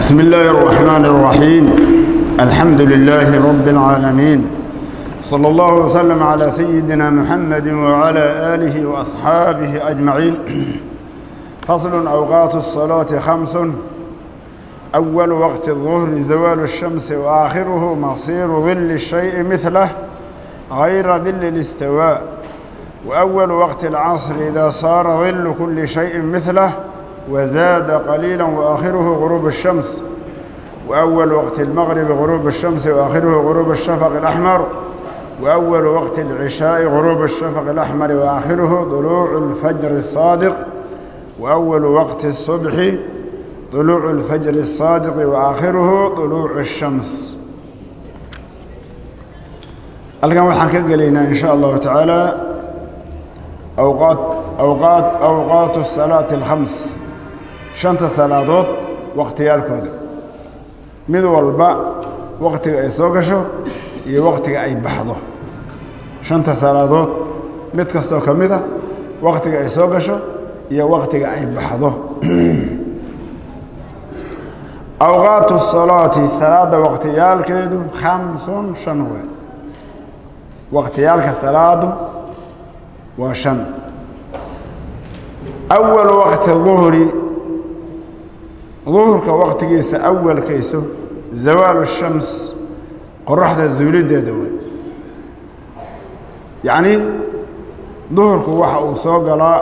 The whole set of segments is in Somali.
بسم الله الرحمن الرحيم الحمد لله رب العالمين صلى الله وسلم على سيدنا محمد وعلى آله وأصحابه أجمعين فصل أوقات الصلاة خمس أول وقت الظهر زوال الشمس وآخره مصير ظل الشيء مثله غير ظل الاستواء وأول وقت العصر إذا صار ظل كل شيء مثله وزاد قليلا وآخره غروب الشمس وأول وقت المغرب غروب الشمس وآخره غروب الشفق الأحمر وأول وقت العشاء غروب الشفق الأحمر وآخره طلوع الفجر الصادق وأول وقت الصبح طلوع الفجر الصادق وآخره طلوع الشمس halkan waxaan ka gelaynaa in sha allahu tacaala awqaat awqaat awqaatu salaati alkhams shanta salaadood waqtiyaalkooda. Mid walba waqtiga ay soo gasho iyo waqtiga ay baxdo. Shanta salaadood mid kastoo ka mid a waqtiga ay soo gasho iyo waqtiga ay baxdo. Awqaatu salaati salaada waqtiyaalkeedu khamsun shan wey waqtiyaalka salaadu waa shan. Awal waqti duhri duhurka waqtigiisa awalkayso zawaalu shams qoraxda zuulideeda wey yacnii duhurku waxa uu soo galaa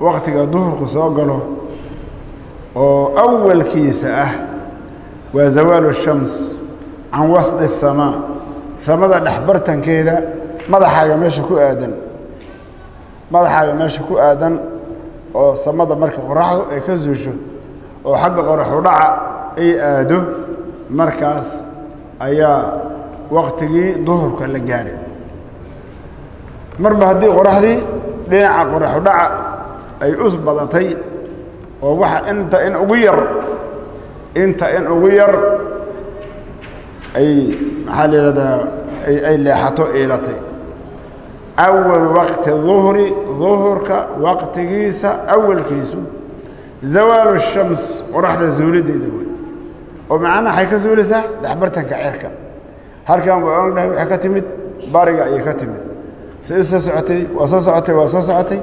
waqtiga duhurku soo galo oo awalkiisa ah waa zawaalu shams can wasdi الsamaa samada dhexbartankeeda madaxaaga meesha ku aadan. Madaxaaga meesha ku aadan oo samada marka qoraxdu ay ka zuusho oo xagga qoraxu dhaca ay aado markaas ayaa waqtigii duhurka la gaari marba haddii qoraxdii dhinaca qoraxu dhaca ay us badatay oo waxa inta in ugu yar inta in ugu yar ay maxaa la yidhahdaa ay leexato iilatay. Awal waqti duhri duhurka waqtigiisa awalkiisu zawaalu shams qoraxda zuulideeda wey. oo macnaha waxay ka zuulaysaa dhexbartanka cerka halkan waa ognahay waxay ka timid bariga ayay ka timid. Say soo socotay waa soo socotay waa soo socotay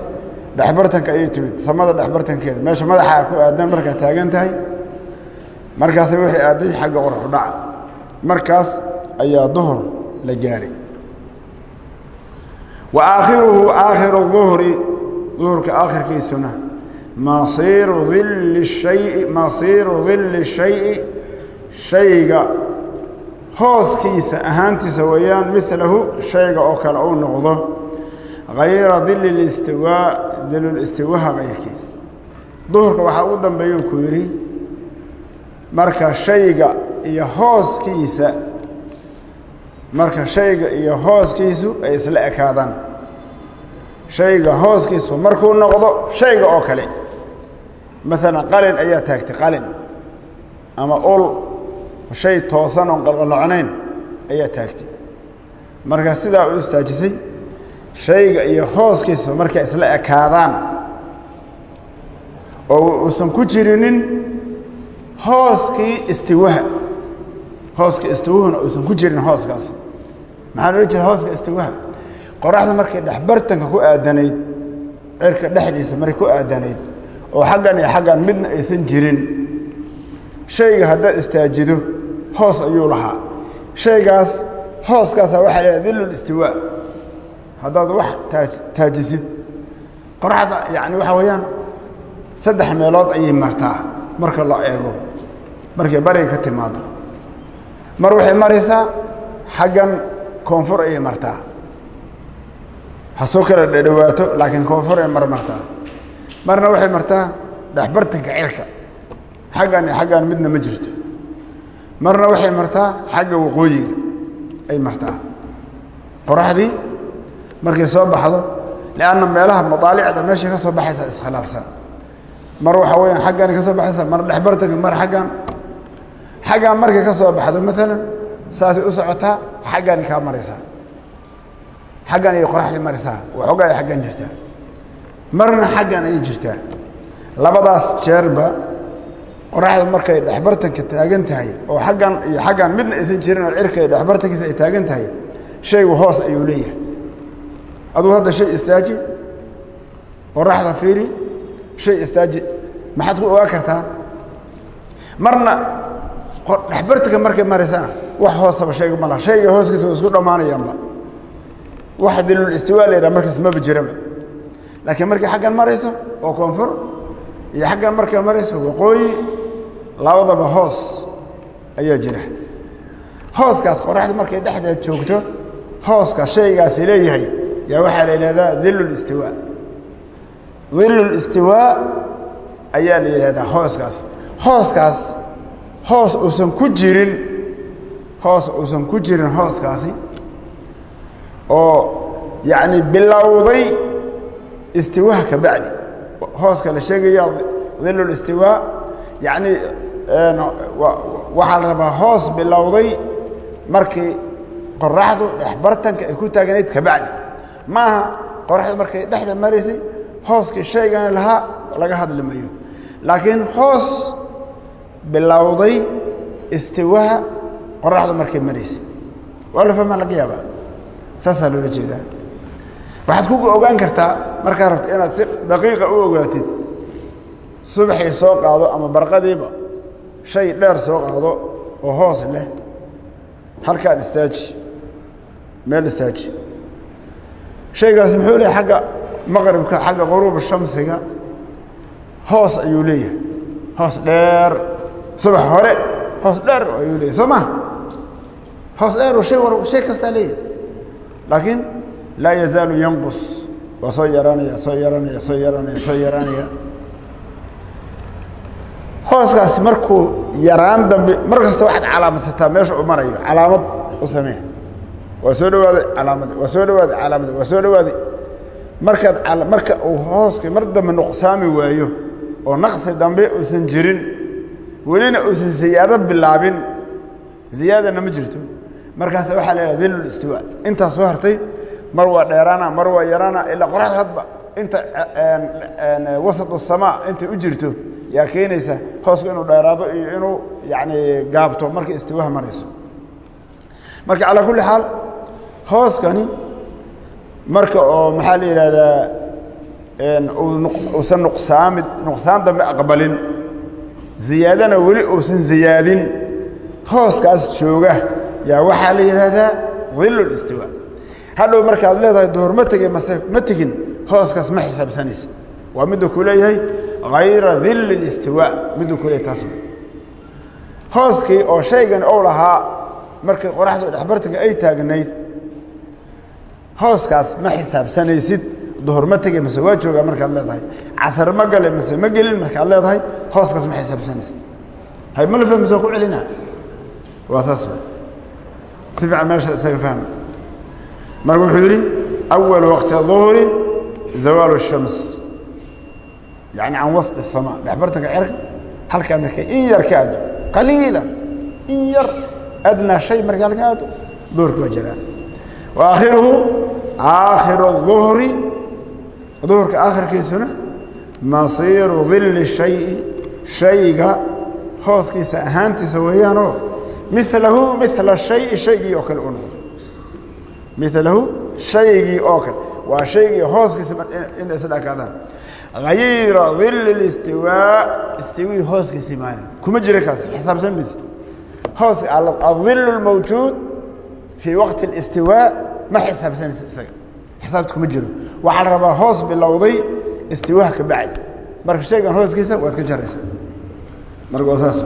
dhexbartanka ayay timid. Samada dhexbartankeeda meesha madaxaa ku aadan markaad taagan tahay. Markaasa waxay aaday xagga qoraxu dhaca. Markaas ayaa duhur la gaaray. Wa aakhiruhu aakhiru masiiru dilli shayi masiiru dilli shayi shayga hooskiisa ahaantiisa weeyaan milahu shayga oo kale uu noqdo hayra dili listiwaa dilulistiwaha kayrkiisa duhurka waxaa ugu dambeeyuu ku yidhi marka shayga iyo hooskiisa marka shayga iyo hooskiisu ay isla ekaadaan shayga hooskiisu markuu noqdo shayga oo kale. Maalan qalin ayaa taagtay qalin. Ama ul shay toosan oon qalqalocnayn ayaa taagtay. Marka sidaa u istaajisay shayga iyo hooskiisu markay isla ekaadaan oo uusan ku jirinin hooskii istiwaha. Hooska istiwuhuna uusan ku jirin hooskaas. Maxaa loola jeeda hooska istiwaha qoraxda markay dhexbartanka ku aadanayd cirka dhexdiisa markay ku aadanayd oo xaggan iyo xaggan midna aysan jirin. Shayga haddaad istaajido hoos ayuu lahaa. Shaygaas hooskaasa waxaa la dilul istiwaa. Haddaad wax taajisid qoraxda yani waxaa weeyaan saddex meelood ayay martaa marka la eego markay bariga ka timaado mar waxay maraysaa xaggan koonfur ayay martaa ha soo kala dhadhawaato laakiin koonfur ay mar martaa marna waxay martaa dhexbartanka cirka. Xaggan xaggan midna ma jirto. Marna waxay martaa xagga waqooyiga ay martaa. Qoraxdii markay soo baxdo lianna meelaha madaalicda meeshay ka soo baxaysa iskhilaafsan. Mar waxaa weyaan xaggan ka soo baxaysa mar dhexbartanka mar xaggan xaggan markay ka soo baxdo maalan saasay u socotaa xaggan kaa maraysaa xaggan ayay qoraxdii maraysaa waxoogaa ay xaggan jirtaa marna xaggan ayay jirtaa labadaas jeerba qoraxda markay dhexbartanka taagan tahay oo aggan iyo aggan midna aysan jirin oo cirka iyo dhexbartankiisa ay taagan tahay shaygu hoos ayuu leeyahay. Aduu hadda shay istaaji qoraxda fiiri shay istaaji maxaad ku ogaan kartaa? Marna dhexbartanka markay maraysana wax hoosaba shayga ma laha. Shayga hooskiisa isku dhammaanayaanba waxa daliilul istiwaa la yidhaha markaas maba jiraba. Laakiin markay xaggan marayso oo koonfur. Iyo xaggan markay marayso waqooyi labadaba hoos ayaa jira. Hooskaas qoraxdu markay dhexdeed joogto hooskaas shaygaasi leeyahay yaa waxaa la yidhahdaa dilul istiwaa dilul istiwaa ayaa la yidhahdaa hooskaas. Hooskaas hoos uusan ku jirin hoos uusan ku jirin hooskaasi oo yacni bilowday istiwaha ka bacdi. Hooska la sheegaya dilul istiwaa yacni waxaa la rabaa hoos bilowday markii qoraxdu dhexbartanka ay ku taaganayd ka bacdi. Maaha qoraxdu markay dhexda maraysay hooskii shaygani lahaa laga hadli mayo. Laakiin hoos bilowday istiwaha qoraxdu markay maraysay waa la fahmaa laga yaabaa saasaa loola jeedaa. Waxaad ku ogaan kartaa markaa rabto inaad si daqiiqa u ogaatid subaxii soo qaado ama barqadiiba shay dheer soo qaado oo hoos leh halkaan istaaji meel istaaji. Shaygaas muxuu leeyahay agga maqribka xagga quruuba shamsiga hoos ayuu leeyahay. Hoos dheer. Subax hore hoos dheer ayuu leeyahay. Soo ma? Hoos dheer oo shay war shay kastaa leeyahay laakiin laa yazaalu yanqus. Waa soo yaraanaya soo yaraanaya soo yaraanaya soo yaraanaya hooskaasi markuu yaraan dambe mar kasta waxaad calaamadsataa meesha uu marayo calaamad u samee. Waa soo dhawaaday calaamadi waa soo dhawaaday calaamadi waa soo dhawaaday. Markaad marka uu hooskii mar dambe nuqsaami waayo oo naqsi dambe uusan jirin welina uusan ziyaado bilaabin ziyaadana ma jirto markaas waxaa la yidhaha dilul istiwaa intaa soo hartay mar waa dheeraana mar waa yaraana ilaa qoraxda hadba. Inta wasat samaa intay u jirto yaa keenaysa hoosku inuu dheeraado iyo inuu yani gaabto markay istiwaha marayso. Marka calaa kulli xaal hooskani marka oo maxaa la yidhahdaa uusan nuqsaamid nuqsaan dambe aqbalin ziyaadana weli uusan ziyaadin hooskaas jooga yaa waxaa la yidhaahdaa dilul istiwaa hadhow markaad leedahay duhur ma tegey mase ma tegin hooskaas ma xisaabsanaysa. Waa miduu ku leeyahay hayra dilli اlistiwaa miduu ku leeyahay taas hooskii oo shaygan ou lahaa markii qoraxdu dhexbartanka ay taagnayd hooskaas ma xisaabsanaysid. Duhur ma tegey mase waa joogaa markaad leedahay. Casar ma gale mase ma gelin markaad leedahay hooskaas ma xisaabsanaysid. Hay ma la fahmi soo ku celina? Waa saas si fiican meesha isaga fahma marka wuxuu yidhi أول وقت الظهر زوال الشمس يعني عن وسط السماء dhexbartanka cerka halkaa markay in yar ka aado qaliila in yar adnaa shay markay halka aado duhurka waa jiraa وaakhiruhu aakhiru الظuhri duhurka aakhirkiisuna masiiru ظili الشhayi shayga hooskiisa ahaantiisa weeyaanoo milahu mila shayi shaygii oo kale u noqdo milahu shaygii oo kale. Waa shaygii hooskiisa in isdhakaadaan hayra dili istiwaa istiwii hooskiisi maalin kuma jira kaas xisaabsan mayse hooska adil اmawjuud fii waqti اstiwaa ma xisaabsanaysa isaga. Xisaabta kuma jiro. Waxaa la rabaa hoos bilowday istiwaaha ka bacdi. Marka shaygan hooskiisa waad ka jaraysaa. Marka waa saas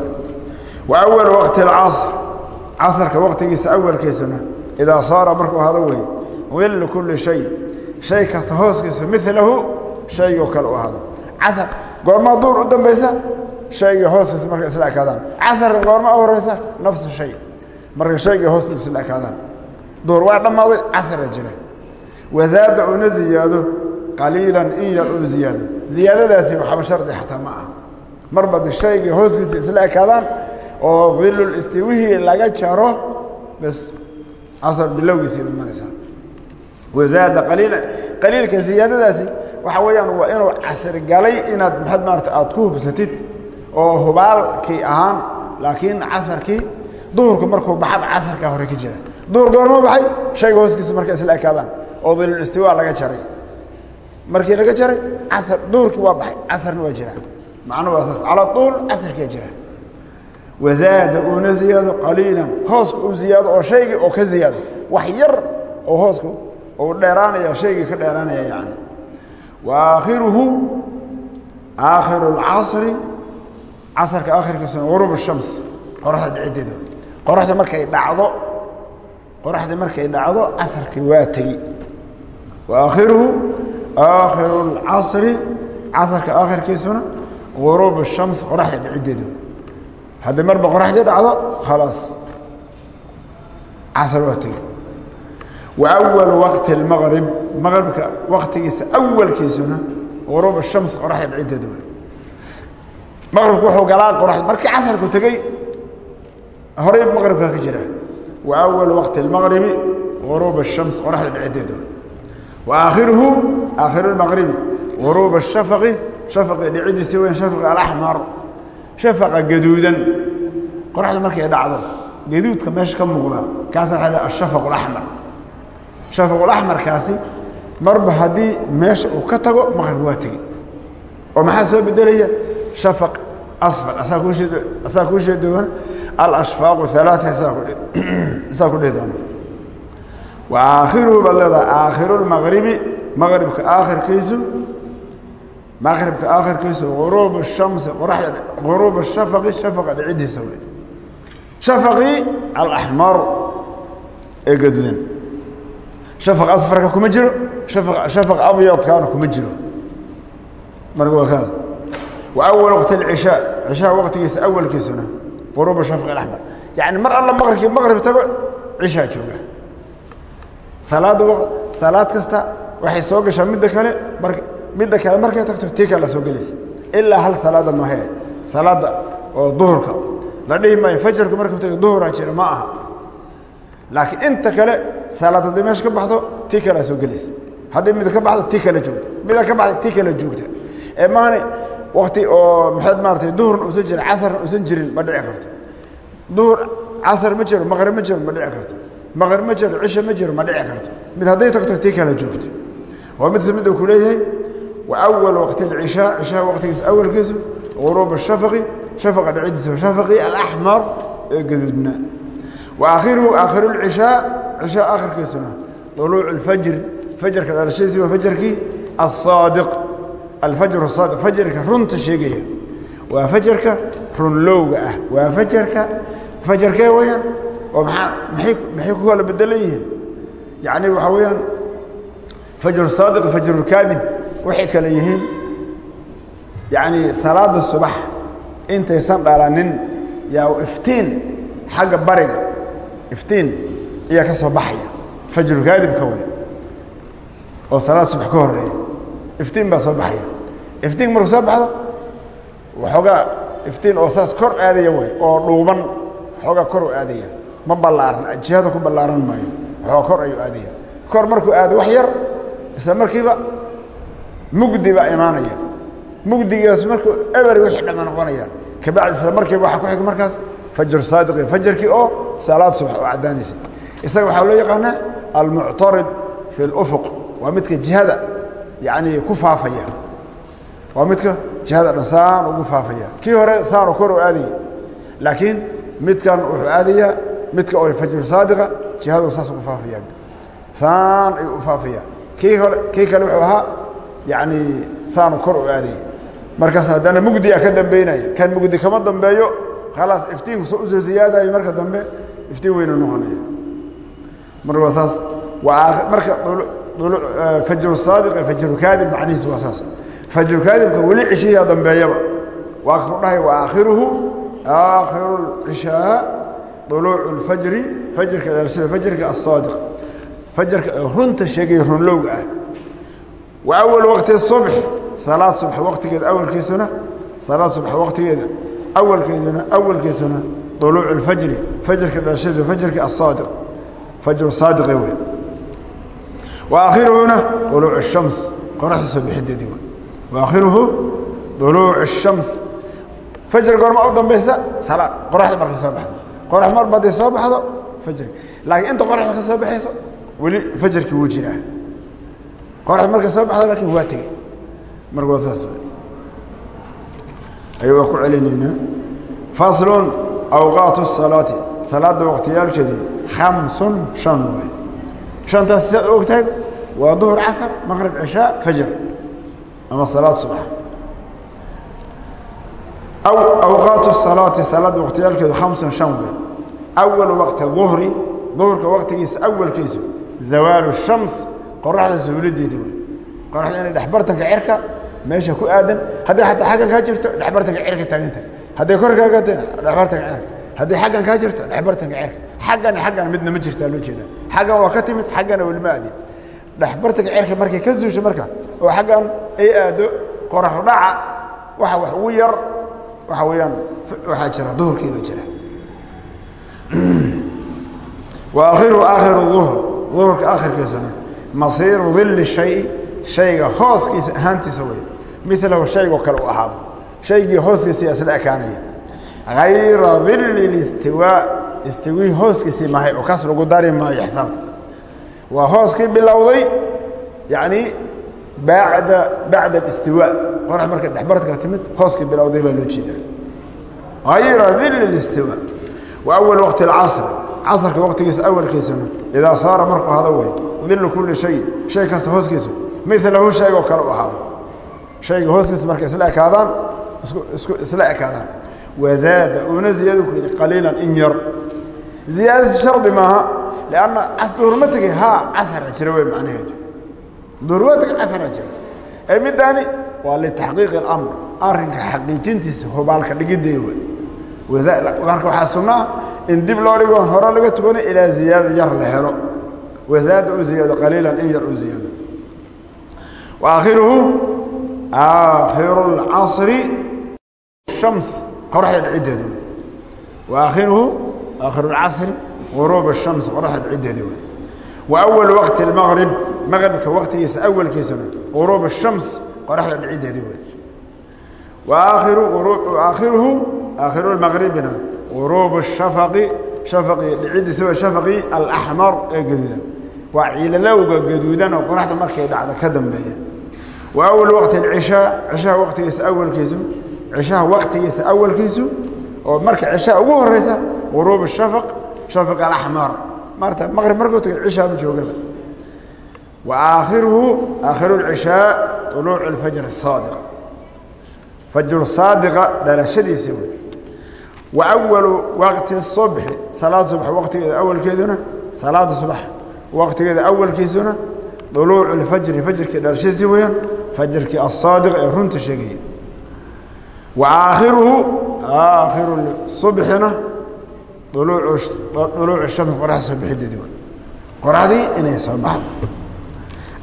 wa awal waqti اlcasr casrka waqtigiisa awalkiisuna idaa saara markuu ahado wey dilu kuli shay. Shay kasta hooskiisa milahu shaygoo kale u ahado casar goormaa duur u dambaysa shaygii hooskiisa markay isla ekaadaan. Casarka goormaa u horeysa nafsu shay. Marka shaygii hooskiisa isla ekaadaan. Duur waa dhammaaday casara jira wazaada una ziyaado qaliilan in yar uu ziyaado. Ziyaadadaasi waxaba shardi xataa ma aha. Marba shaygii hooskiisa isla ekaadaan oo dilulistiwihii laga jaro bas casar bilowgiisii imanaysaa wazaada qaliila qaliilka ziyaadadaasi waxa weeyaan waa inuu casri galay inaad maxaad maarata aada ku hubsatid oo hubaalkii ahaan laakiin casarkii duhurku markuu baxaba casarkaa hore ka jira. Duhur goorma baxay shayga hooskiisa markay isla ekaadaan oo dilulistiwaa laga jaray. Markii laga jaray casar duhurkii waa baxay casarna waa jira macnuhu waa saas cala tuul casarkaa jira wazaada uuna ziyaado qaliilan hooska u ziyaado oo shaygii oo ka ziyaado wax yar oo hooska u dheeraanaya shaygii ka dheeraanaya yani wa aakhiruhu aakhiru lcasri casarka aakhirkiisuna gurub shams qoraxda dhicideeda qoraxda markay dhacdo qoraxda markay dhacdo casarka waa tegi wa aakhiruhu aakhiru lcasri casarka aakhirkiisuna guruub shams qoraxda dhicideeda haddii marba qoraxdii dhacdo khalaas casar waa tegi wa awalu waqti اlmaqrib maqribka waktigiisa awalkiisuna gurub الshams qoraxda dhicideeda maqribku wuxuu galaa qoraxda markii casarku tegey horey maqribkaa ka jira wa awalu waqti اlmaqribi gurub الshams qoraxda dhicideeda wa aakhiruhu aakhiru اlmaqribi gurub الshafaqi shafaqi dhicidiisa weyn shafaqi alaxmar shafaqa gaduudan. Qoraxda markay dhacdo gaduudka meesha ka muuqda kaasa waxa la ashafaq alaxmar shafaq alaxmarkaasi marba haddii meesha uu ka tago maqrib waa tegi. Oo maxaa soo bedelaya shafaq asfar asaa kuu sheegi doona alashfaaqu halaata isaa ku doona wa aakhiruhu baad leedahay aakhiru lmaqribi maqribka aakhirkiisu maqribka aakhirkiisu guruub الshamsi qoraxda guruub الshafaqi shafaqa dhicidiisa wey shafaqii alaxmar ee gaduudan shafaq asfarka kuma jiro shafaq shafaq abyadkaana kuma jiro marka waa kaas wa awal waqti اlcishaa cishaa waqtigiisa awalkiisuna guruub shafaq alaxmar yani mar alla maqribkii maqrib tago cishaa jooga salaadda salaad kasta waxay soo gashaa midda kale mar midda kale markay tagto tii kale soo gelaysa ilaa hal salaada mahe salaada oo duhurka. La dhihi maayo fajarku markuu tago duhuraa jira ma aha. Laakiin inta kale salaad haddii meesha ka baxdo tii kalea soo gelaysa haddii mid ka baxdo tii kale joogta. Mida ka baxda tii kale joogta. Ee maani wakti oo maxaad maaratay duhurna uusan jirin casarna uusan jirin ma dhici karto. Duhur casar ma jiro maqrib ma jiro ma dhici karto. Maqrib ma jiro cisha ma jiro ma dhici karto. Mid hadday tagto tii kale joogta. Waa mid mid uu ku leeyahay wawl waqti cishaa cishaa waqtigiisa awalkiisu quruub shafaqi shafaqa dhicidiisa shafaqi alaxmar ee gaduudna waakhiruhu aakhiru cishaa cishaa akhirkiisuna uluucu fajri fajarka dhalashadiisi waa fajarkii asaadiq alfajr saadiq fajarka runta sheegaya waa fajarka runlowga ah waa fajarka fajarkee weyaan oo maaa maxay ku kala bedelan yihiin yacni waxaa weeyaan fajru saadiq fajru kaadib waxay kale yihiin yacni salaada subax intaysan dhalanin yaa iftiin xagga bariga iftiin ayaa ka soo baxaya fajrukaadibka wey oo salaad subax ka horreeya iftiin baa soo baxaya. Iftiin markuu soo baxdo waxoogaa iftiin oo saas kor aadaya wey oo dhuuban waxoogaa kor u aadaya ma ballaaran jihada ku ballaaran maayo waxoogaa kor ayuu aadaya. Kor markuu aado wax yar isla markiiba mugdi baa imaanaya. Mugdigaas markuu eber wixii dhama noqonayaan kabacdi isla markiiba waxaa ku xig markaas? Fajr saadiqi fajarkii oo salaad subax oo caddaanaysa. Isaga waxaa loo yaqaanaa almuctarid fi اlufuq waa midka jihada yacni ku faafaya. Waa midka jihada dhan saan ugu faafaya. Kii hore saanu kor u aadaya. Laakiin midkan wuxuu aadayaa midka oo fajr saadiqa jihadu saas ugu faafaya. Saan ayuu u faafaya. Kii hore kii kale wuxuu ahaa yacni saanu kor u aaday markaas haddana mugdiyaa ka dambeynaya. Kan mugdi kama dambeeyo khalaas iftiinku soo u soo siyaadayo marka dambe iftiin weynu noqonaya. Marka saas marka fajru saadiq fajru kaadib macnihiis waa saas. Fajru kaadibka weli cishiyaa dambeeyaba. Waa ku dhahay wa aakhiruhu aakhiru lcishaa duluucu lfajri fajrka dhalashada fajrka asaadiq fajrka runta sheegaya runlowga ah wa awalu waqti subx salaad subax waqtigeeda awalkiisuna. Salaad subax waqtigeeda awalkeeduna awalkiisuna. Duluucu lfajri fajrka dhalashadiisu fajrka asaadiq fajru saadiqi wey wa aakhiruhuna duluucu shams. Qoraxda soo bixideedii wey wa aakhiruhu duluucu shams. Fajr goorma u dambaysa? Salaad qoraxda markay soo baxdo. Qorax marba hadday soo baxdo? Fajrka laakiin inta qoraxda ka soo baxayso weli fajrkii wuu jiraa qorax markay soo baxdo laakiin waa tegey marka waa saas ayuu ku celinaynaa. Faslun awqaatu salaati. Salaadda waqtiyaalkeedii khamsun shan waay shantaas sidaad og tahay waa duhur casar maqrib cishaa fajr ama salaad subax. Aw awqaatu salaati salaadda waqtiyaalkeedu khamsun shan waay awal waqti duhri duhurka waqtigiisa awalkiisu zawaalu shams qoraxda suulideeda wey qoraxda inay dhexbartanka cirka meesha ku aadan hadday ataa aggan kaa jirto dhexbartanka cirka taaganta hadday korkaaga dhexbartanka cirka. Hadday xaggan kaa jirto dhexbartanka cirka. Xaggan xaggan midna ma jirtaa loo jeedaa. Xaggan waa ka timid xaggana welima aadin dhexbartanka cirka markay ka zuusho marka oo xaggan ay aado qoraxu dhaca waxa wax ugu yar waxa weeyaan waxaa jira duhurkii baa jira. Wa akhiru aakhiru duhr duhurka aakhirkiisuna masiiru dilli shay shayga hooskiisa ahaantiisa wey milahu shaygoo kale u ahaado. Shaygii hooskiisii isla ekaanaya. Hayra dilli istiwaa istiwii hooskiisii mahay oo kaas lagu dari maayo xisaabta. Waa hooskii bilowday yani bada bacda istiwaa qorax markay dhexbartka timid hooskii bilowday baa loo jeedaa. Hayra dilli istiwaa wa awal waqti اcasr casrka waqtigiisa awalkiisuna idaa saara markuu hado wey dilu kuli shay. Shay kasta hooskiisu milahu shaygoo kale u ahaado shayga hooskiisu markay isla ekaadaan isla ekaadaan. Wazaada uuna ziyaadu ku yidhi qaliilan in yar. Ziyaadasi shardi maaha lanna duhur ma tegey haa casara jira wey macnaheedu. Duhur waa tegey casara jira. Ee middaani waa litaxqiiqi اlamr arrinka xaqiijintiisa hubaalka dhigidee wey marka waxaa sunaa in dib loo dhigo hore laga tukano ilaa ziyaada yar la helo wazaada u ziyaado qaliilan in yar u ziyaado wa aakhiruhu aakhiru اlcasri shams qoraxda dhiciddeeda wey wa aakhiruhu aakhiru اlcasri guruub الshams qoraxda dhiciddeeda wey wa awal waqti اlmaqrib maqribka waqtigiisa awalkiisana guruub الshams qoraxda dhiciddeeda wey wa aakhiruhu aakhiru maqribina guruub shafaqi dhiciddiisa waa shafaqi alaxmar ee gaduudan. Waa ciilalowga gaduudan oo qoraxda markay dhacdo ka dambeeya. Wa awal waqti cishaa cishaha waqtigiisa awalkiisu cishaha waqtigiisa awalkiisu oo marka cishaha ugu horeysa guruub shafaq shafaq alaxmar maarta maqrib markuu tagay cishaa ma joogaba wa aakhiruhu aakhiru lcishaa uluucu lfajr asaadiq fajru saadiqa dhalashadiisa wey wa awalu waqti subxi salaada subax waqtigeeda awalkeeduna salaada subax waqtigeeda awalkiisuna duluucu lfajri fajrkii dhalashadiisii weyaan fajrkii asaadiq ee runta sheegaya wa aakhiruhu aakhiru subxina uluucu shams qoraxda soo bixideedii wey qoraxdii inay soo baxdo.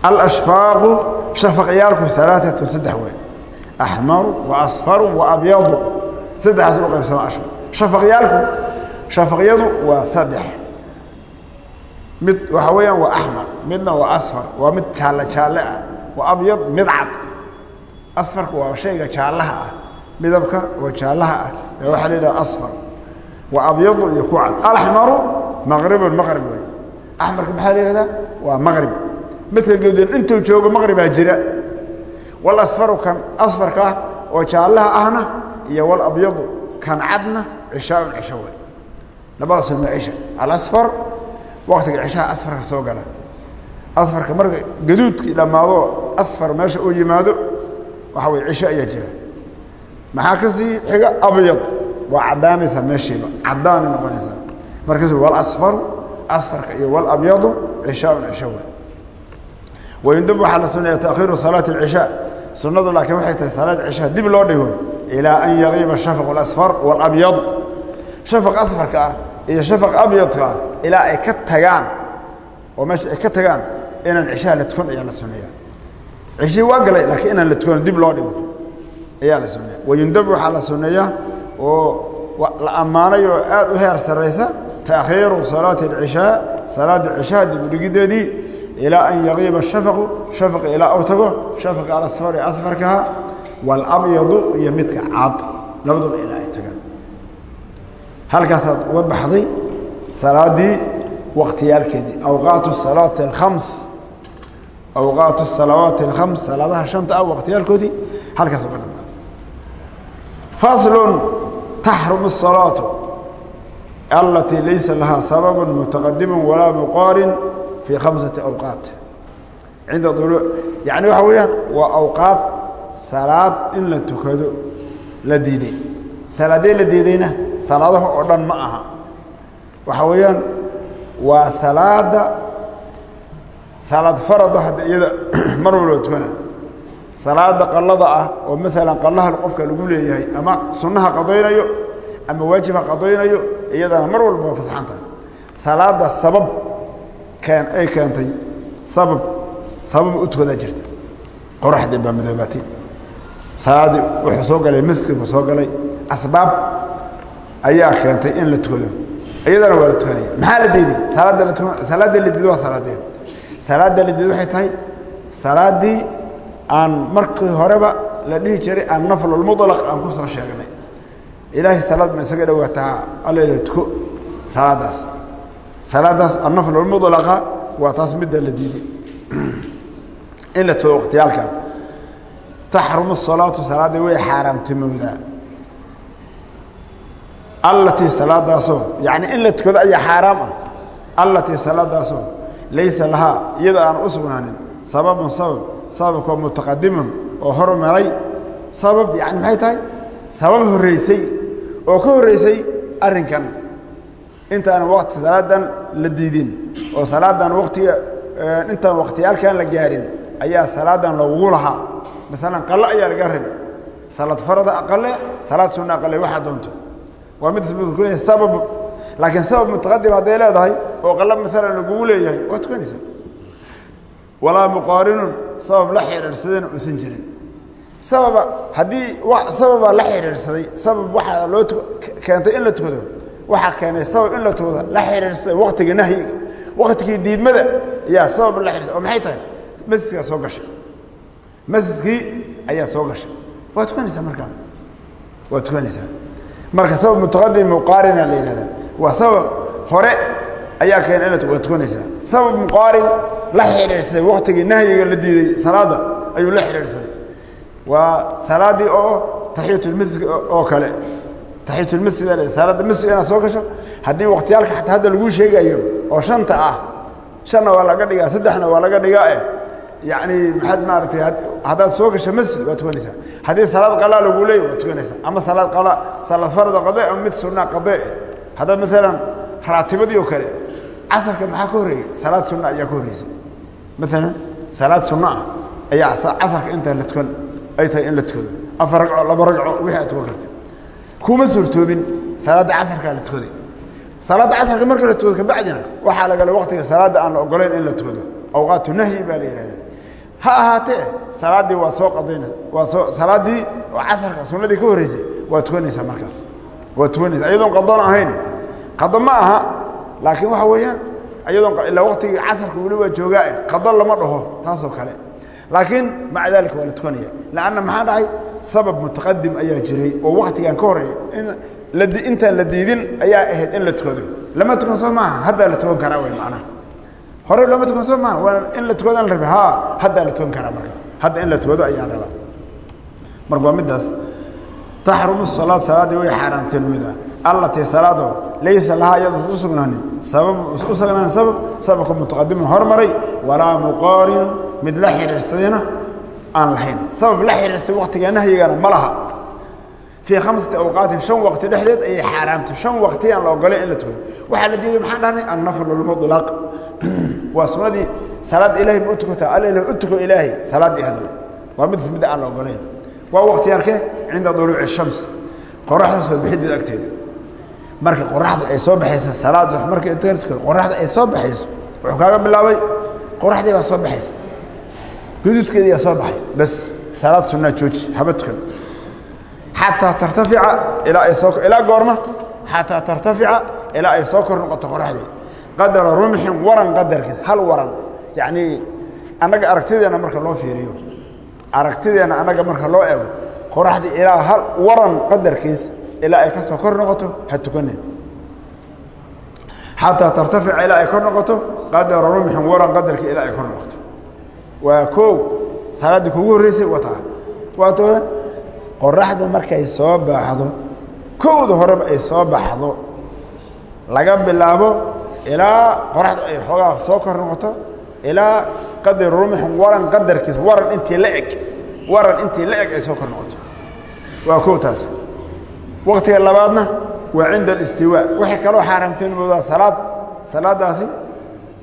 Alashfaaqu shafaqyaalku alaaatun saddex wey axmaru wa asfaru wa abyadu. Saddexaas u qaybsama ashfaq shafaqyaalku shafaqyadu waa saddex. Mid waxaa weeyaan waa axmar midna waa asfar waa mid jaalle jaalle ah waa abyad mid cad. Asfarka waa shayga jaallaha ah midabka oo jaallaha ah ee waxaa la yidhaha asfar. Waa abyadu iyo ku cad. Alaxmaru maqribun maqrib wey axmarka maxaa la yihahdaa waa maqrib. Midka gaduudan intuu joogo maqribaa jira. Wal asfaru kan asfarka ah oo jaallaha ahna iyo wal abyadu kan cadna cishaaun cisho wey labadaas waa cisha alasfar waktiga cishaha asfarka soo gala asfarka marka gaduudkii dhammaado asfar meesha uu yimaado waxa wey cisho ayaa jira maxaa ka sii xiga abyad waa caddaanaysaa meeshiiba caddaanay noqonaysaa markaasu walasfaru asfarka iyo walabyadu cishaaun cisho wey wayndab waxaa la suneeya taakhiiru salaati alcishaa sunnadu laakiin waxay tahay salaad cishaa dib loo dhigo ilaa an yaqiiba shafaq alasfar walabyad shafaq asfarka ah iyo shafaq abyadka ah ilaa ay ka tagaan oo meesha ay ka tagaan inaan cishaha la tukon ayaa la suneeya cishii waa galay laakiin inaan la tukano dib loo dhigo ayaa la suneeya wayundab waxaa la suneeyaa oo la ammaanay oo aad u heer saraysa taakhiiru salaati alcishaa salaada cishaha dib udhigideedii ilaa an yaqiiba shafaqu shafaqi ilaa uu tago shafaqi alasfar asfarkaha waalabyadu iyo midka cad labaduba ilaa ay tagaan halkaasaad uga baxday salaadii waktiyaalkeedii awqaatu salaati alkhams awqaatu salawaati alkhams salaadaha shanta ah waqtiyaalkoodii halkaas uga dhamaada faslun taxrumu الsalaatu alatii laysa lahaa sababu mutaqadimu walaa muqaarin fii khamsati awqaat. Cinda uluuc yani waxa weeyaan waa awqaad salaad in la tukado la diiday salaadee la diidayna salaadaha oo dhan ma aha. Waxa weeyaan waa salaada salaad farada hadda iyada mar walba tukana salaada qalada ah oo maalan qalaha qofka lagu leeyahay ama sunnaha qadaynayo ama waajibha qadaynayo iyadana mar walba waa fasaxantahay salaada sabab keen ay keentay sabab sabab u tukadaa jirta. Qoraxdii baa madoobaatay. Salaaddii wuxuu soo galay masjid buu soo galay asbaab ayaa keentay in la tukado iyadana waa la tukanaya maxaa la diiday? Salaadda la diido waa salaadeen salaadda la diido waxay tahay salaaddii aan markii horeba la dhihi jiray aan naflulmudlaq aan ku soo sheegnay. Ilaahay salaad ma isaga dhowaataa? Alla tuko salaaddaas salaaddaas annaflulmudlaqa waa taas midda la diiday. In la tuko waqtiyaalkan. Taxrumu salaatu salaaddii way xaaraamtimowdaa allatii salaadaasoo yani in la tukado ayaa xaaraam ah. Allatii salaadaasoo laysa lahaa iyada aan u sugnaanin sababun sabab sababkoo mutaqadimun oo hormaray sabab yani maxay tahay? Sabab horreysay oo ka horreysay arrinkan. Intaan waqti salaadan la diidin oo salaadan waqtiga intaan waqtiyaalkan la gaarin ayaa salaadan lagugu lahaa. Masalan qalle ayaa laga rabi salaad farada aqale salaad sunna aqale waxaa doonto waa mid sabab laakiin sabab mutaqadim hadday leedahay oo qala maalan lagugu leeyahay waa tukanaysaa walaa muqaarinun sabab la xiriirsadayna uusan jirin. Sababa haddii sababa la xiriirsaday sabab waxaa loo keentay in la tukado waxaa keenay sabab in la tukado la xiriirsaday waktiga nahyiga waktigii diidmada ayaa sabab la xiriirsaday. Oo maxay tahay? Masjidkaa soo gashay. Masjidkii ayaa soo gashay. Waa tukanaysaa markaa. Waa tukanaysaa marka sabab mutaqadim muqaarina la yihahdaa waa sabab hore ayaa keena inaad waa tukanaysaa sabab muqaarin la xiriirsaday waktigii nahyiga la diiday salaada ayuu la xiriirsaday. Waa salaaddii oo taxiyatulmasjid oo kale. Taxiyatulmasjid salaadda masjid inaad soo gasho haddii waktiyaalka xataa hadda laguu sheegayo oo shanta ah shanna waa laga dhigaa saddexna waa laga dhigaa eh yani maxaad maaragtay haddaad soo gasho masjid waa tukanaysaa haddii salaad qalaa lagu leey waa tukanaysaa ama salaad qalaa salaad farada qade ama mid sunna qade haddaad maalan raatibadii oo kale casarka maxaa ka horreeyey salaad sunna ayaa ka horreysay maalan salaad sunna ah ayaa casarka intaa la tukan ay tahay in la tukado afar ragco laba ragco wixii aad tukan karta kuma suurtoobin salaadda casarkaa la tukaday salaadda casarka marka la tukado kabacdina waxaa lagala waktiga salaadda aan la ogolayn in la tukado awqaatu nahyi baa la yihahda ha ahaatee salaaddii waad soo qadaynaysa waad soo salaaddii oo casarka sunnadii ka horreysay waad tukanaysaa markaas. Waad tukanaysaa iyadoon qadoon ahayn. Qado ma aha laakiin waxa weeyaan iyadoon ilaa waktigii casarka weli waa joogaa eh qado lama dhaho taasoo kale. Laakiin maca daalika waa la tukanaya. Lanna maxaa dhacay? Sabab mutaqadim ayaa jiray oo waktigan ka horreeya intaan la diidin ayaa ahayd in la tukado. Lama tukan soo maaha haddaa la tukan karaa wey macnaha hore looma tukan soo waa in la tukado la rabi ha haddaa la tukan karaa marka. Hadda in la tukado ayaa rabaa. Marka waa middaas. Taxrumu salaad salaaddii way xaaraamteen weydaa allatii salaadoo laysa lahaa iyadu u sugnaanin. Sabab u sugnaanin sabab sababka mutaqadimin hormaray walaa muqaarin. Mid la xiriirsadayna aan lahayn. Sabab la xiriirsay waktiga nahyigana ma laha fii khamsati awqaatin shan waqti dhexdeed ayay xaaraamtay shan waqti aan la ogolay in la tukado waxaa la diiday maxaan dhahnay annafl lmudlaq waa sunnadii salaadda ilahay ma u tukataa alla u tuko ilaahay salaaddii hadwe waa midas midda aan la ogolayn waa wakhtiyaalkee cinda duluuci shams qoraxda soo bixideed agteeda marka qoraxda ay soo baxayso salaad marka inta tukado qoraxda ay soo baxayso wuxuu kaaga bilaabay qoraxdii baa soo baxaysa guduudkeedii yaa soo baxay bas salaad sunnaa jooji haba tukan xataa tartafica ilaa goorma. Xataa tartafica ilaa ay soo kor noqoto qoraxdii qadara rumxin waran qadarkiis hal waran. Yacnii annaga aragtideenna marka loo fiiriyo aragtideenna annaga marka loo eego qoraxdii ilaa hal waran qadarkiis ilaa ay ka soo kor noqoto ha tukanin. Xataa tartafica ilaa ay kor noqoto qadara rumxin waran qadarkii ilaa ay kor noqoto. Waa koow salaaddii kugu horreysay wataa waato qoraxdu markay soo baxdo kowda horeba ay soo baxdo laga bilaabo ilaa qoraxdu ay xoogaa soo kor noqoto ilaa qadar rumxin waran qadarkiis waran intii la eg waran intii la eg ay soo kor noqoto. Waa kow taas waktiga labaadna waa cinda alistiwaa. Waxay kaloo xaaraamtinimoodaa salaad salaadaasi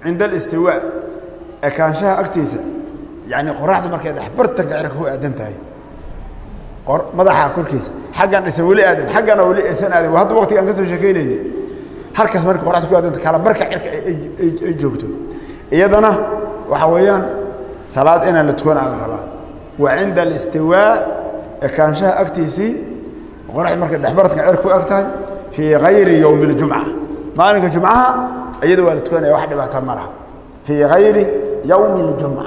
cinda alistiwaa. Ekaanshaha agtiisa yacni qoraxda markay dhexbartanka cirka ku aadan tahay madaxa korkiisa. Xaggan aysan weli aadan xaggana weli aysan aadan hadda waqtiga aan ka soo sheekaynayni halkaas marka qoraxda ku aadanta kala marka cirka ay joogto. Iyadana waxa weeyaan salaad inaan la tukan aan la rabaa. Wa cinda alistiwaa ekaanshaha agtiisii qoraxda markay dhexbartanka cirka ku eg tahay fii hayri yowmi اljumca maalinka jumcaha iyada waa la tukanaya wax dhibaata ma laha. Fii hayri yowmi اljumca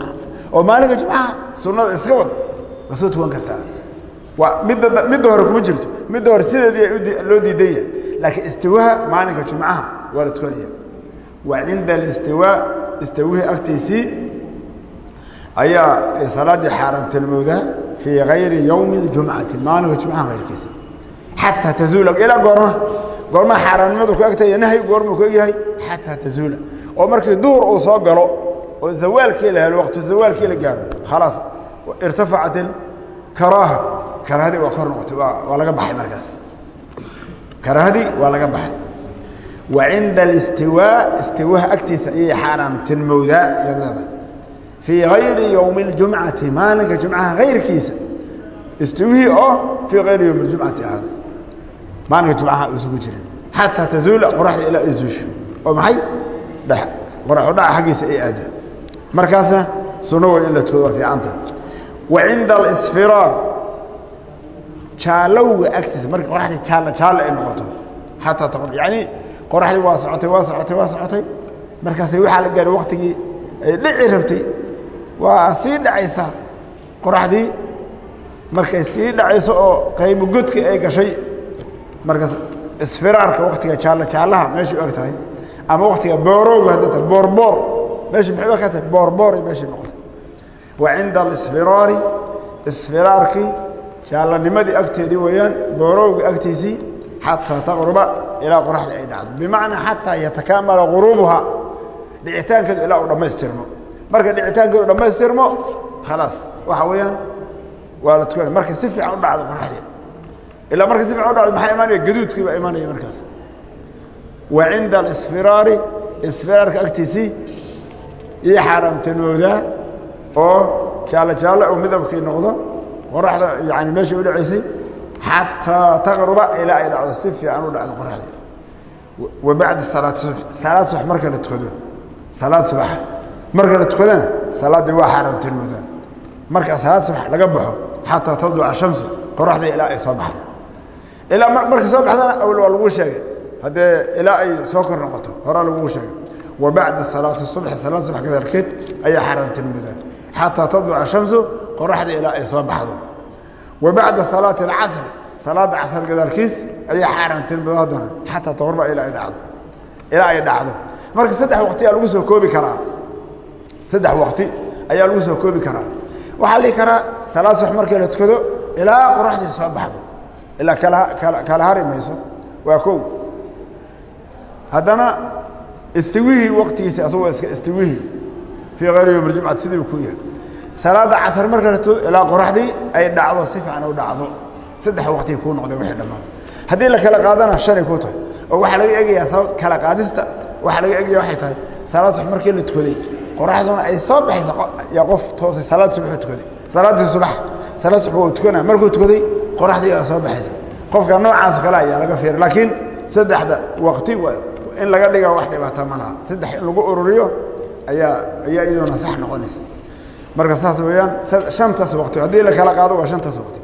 oo maalinka jumcaha sunnada iska wad waa soo tukan kartaa midda hore kuma jirto. Midda hore sideedii loo diidan yahay laakiin istiwaha maalinka jumcaha waa la tukanaya wa cinda alistiwaa istawihii agtiisii ayaa salaaddii xaaraamtilmowdaa fii hayri yowmi اljumcati maalinka jumcaha hayrkiisa xataa tazuula. Ilaa goorma goormaa xaaraamnimadu ku egtahay nahyi goormuu ku egyahay. Xataa tazuula. Oo markii duhur uu soo galo oo zawaalkii la helo waqtu zawaalkii la gaaro khalaas irtafacat karaaha karaahadii waa kor noqotay waa laga baxay markaas. Karaahadii waa laga baxay. Wa cinda alistiwaa istiwaha agtiisa ayay xaaraamtinmowdaa yaad leedahay fii hayri yowmi اljumcati maalinka jumcaha hayrkiisa istiwihii oo fii hayri yowmi اljumcati ahaaday maalinka jumcaha ku jirin. Xataa tazuula qoraxda ilaa ay zuusho. Oo maxay? Qoraxudhaca xaggiisa ay aado. Markaasna sunno way in la tukado waa fiicanta wa cinda alisfiraar jaalowga agtiisa marka qoraxdii jaalla jaalla ay noqoto. Xataa taqr yacni qoraxdii waa socotay waa socotay waa socotay. Markaasay waxaa la gaaray waktigii ay dhici rabtay. Waa sii dhacaysa qoraxdii markay sii dhacayso oo qaybo godkii ay gashay markaas isfiraarka waktiga jaalla jaallaha meeshay u eg tahay ama waktiga boorowga hadday tahay boorboor meesha maxay u eg tahay boorboori meeshay noqotay. Wa cinda alisfiraari isfiraarkii jaallanimadii agteedii weeyaan boorowga agtiisii xataa taqruba ilaa qoraxda ay dhacdo. Bimacnaa xataa yatakaamala guruubuha dhicitaankeedu ilaa uu dhammaystirmo. Marka dhicitaankeedu dhammaystirmo khalaas. Waxa weeyaan waa la tukanaya markay si fiican u dhacdo qoraxdii. Ilaa markay si fiican u dhacdo maxaa imaanaya? Gaduudkii baa imaanaya markaas. Wa cinda alisfiraari isfiraarka agtiisii iyo xaaraamtanoodaa oo jaallo jaallo uu midabkii noqdo qoraxda yani meesha u dhacaysay xataa taqruba ilaa ay dhacdo. Si fiican u dhacdo qoraxdii wa bacda salaat subx salaad subax marka la tukado salaad subax marka la tukadana salaaddii waa xaaraamtanoodaa marka salaad subax laga baxo xataa tadluca shamsu qoraxda ilaa ay soo baxdo. Ilaa markay soo baxdana awal waa laguu sheegay. Haddee ilaa ay soo kor noqoto horaa laguu sheegay. Wa bacda salaati subxi salaad subax gadaalkeed ayaa xaaraamtanimoodaa xataa tadluca shamsu qoraxda ilaa ay soo baxdo. Wa bacda salaati alcasri salaadda casr gadaalkiis ayaa xaaraamtanimooda haddana xataa taqruba ilaa ay dhacdo ilaa ay dhacdo. Marka saddex waqti ayaa lagu soo koobi karaa. Saddex waqti ayaa lagu soo koobi karaa. Waxaa lihi karaa salaad subax markii la tukado ilaa qoraxdii soo baxdo. Ilaa kala hari mayso. Waa kow. Haddana istiwihii waktigiisi asagoo iska istiwihii fii hayri yowm اljumcati sidii ku yahay salaadda casar marka la tukado ilaa qoraxdii ay dhacdo si fiican u dhacdo. Saddex waqtii kuu noqday wixii dhammaan. Haddii la kala qaadana shanay ku tahay. Oo waxaa laga egayaa sabab kala qaadista waxaa laga egaya waxay tahay salaad subax markii la tukaday qoraxduna ay soo baxaysa yaa qof toosay salaad subax u tukaday. Salaaddii subax salaad subax wuu tukanaya markuu tukaday qoraxdii aa soo baxaysa. Qofka noocaasoo kale ayaa laga fiiray laakiin saddexda waqti in laga dhiga wax dhibaata ma laha. Saddex in lagu ururiyo ayaa ayaa iyaduna sax noqonaysa marka saas weeyaan shantaas waqti haddii la kala qaado waa shantaas waqti.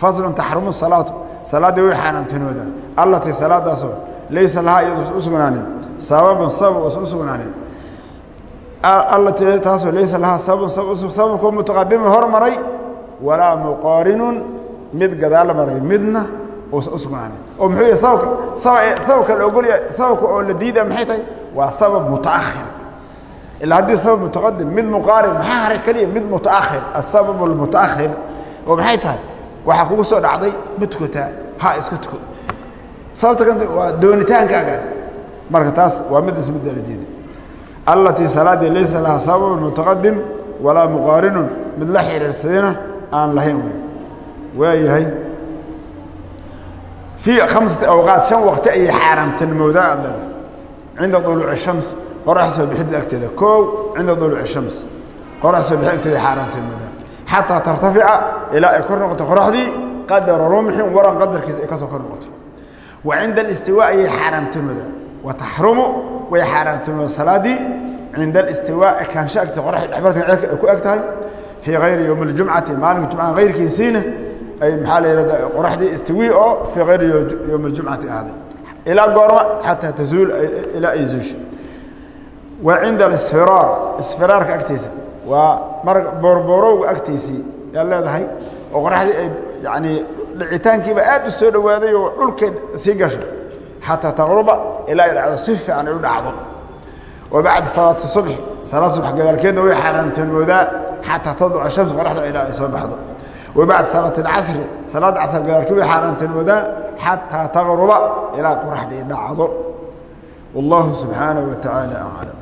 Faslun taxrumu salaatu salaaddii way xaaraamtinoodaa allatii salaadaasoo laysa lahaa iyadu u sugnaanin. Sababun sabab usan u sugnaanin. Allatii taasoo laysa lahaa sababun sabab sababkoo mutaqadimin hormaray walaa muqaarinun mid gadaal marayo midna uusan u sugnaanin. Oo muxuu sababka sababka la ogolya sababka oo la diida maxay tahay? Waa sabab mutaakhir ilaa haddii sabab mutaqadim mid muqaarin maxaa haray keliya mid mutaakhir asabab almutaakhir oo maxay tahay waxaa kugu soo dhacday ma tukataa ha iska tuko sababta kan waa doonitaankaaga marka taas waa mid ismidda la diiday allatii salaadii laysa lahaa sababun mutaqadim walaa muqaarinun mid la xiriirsadayna aan lahayn wey waayahay fii khamsati awqaat shan waqti ayay xaaraamtanimowdaa aad leedahay cinda duluuci shams qorax soo bixidda agteeda koow cinda duluuci shams. Qorax soo bixid agteeda xaaraamtanimowdaa xataa tartafica ilaa ay kor noqoto qoraxdii qadara rumxin waran qadarkiisa ay ka soo kor noqoto. Wa cinda alistiwaa ayay xaaraamtanimowdaa wa taxrumu way xaaraamtanimowdaa salaadii cinda alistiwaa ekaansho agta qoraxda dhexbartanka cerka ay ku eg tahay. Fii hayri yowmi اljumcati maalinka jumcaha hayrkiisiina ay maxaa la yihahda qoraxdii oo fii hayri yowmi اljumcati ahday ilaa goorma xataa tazuul ilaa ay wa cinda alisfiraar isfiraarka agtiisa. Waa boorboorowga agtiisii yaa leedahay oo qoraxdii ay yani dhicitaankiiba aad u soo dhowaaday oo dhulkeed sii gashay. Xataa taqruba ilaa ay dhacdo si fiican ay u dhacdo. Wa bacda salaati subxi salaad subax gadaalkeedna way xaaraamtanimoodaa xataa tadluca shamsu qoraxda ilaa ay soo baxdo. Wa bacda salaati alcasri salaadda casr gadaalkeed way xaaraamtanimoodaa xataa taqruba ilaa qoraxda ay dhacdo. Wallahu subxaanaه wa tacaala aclam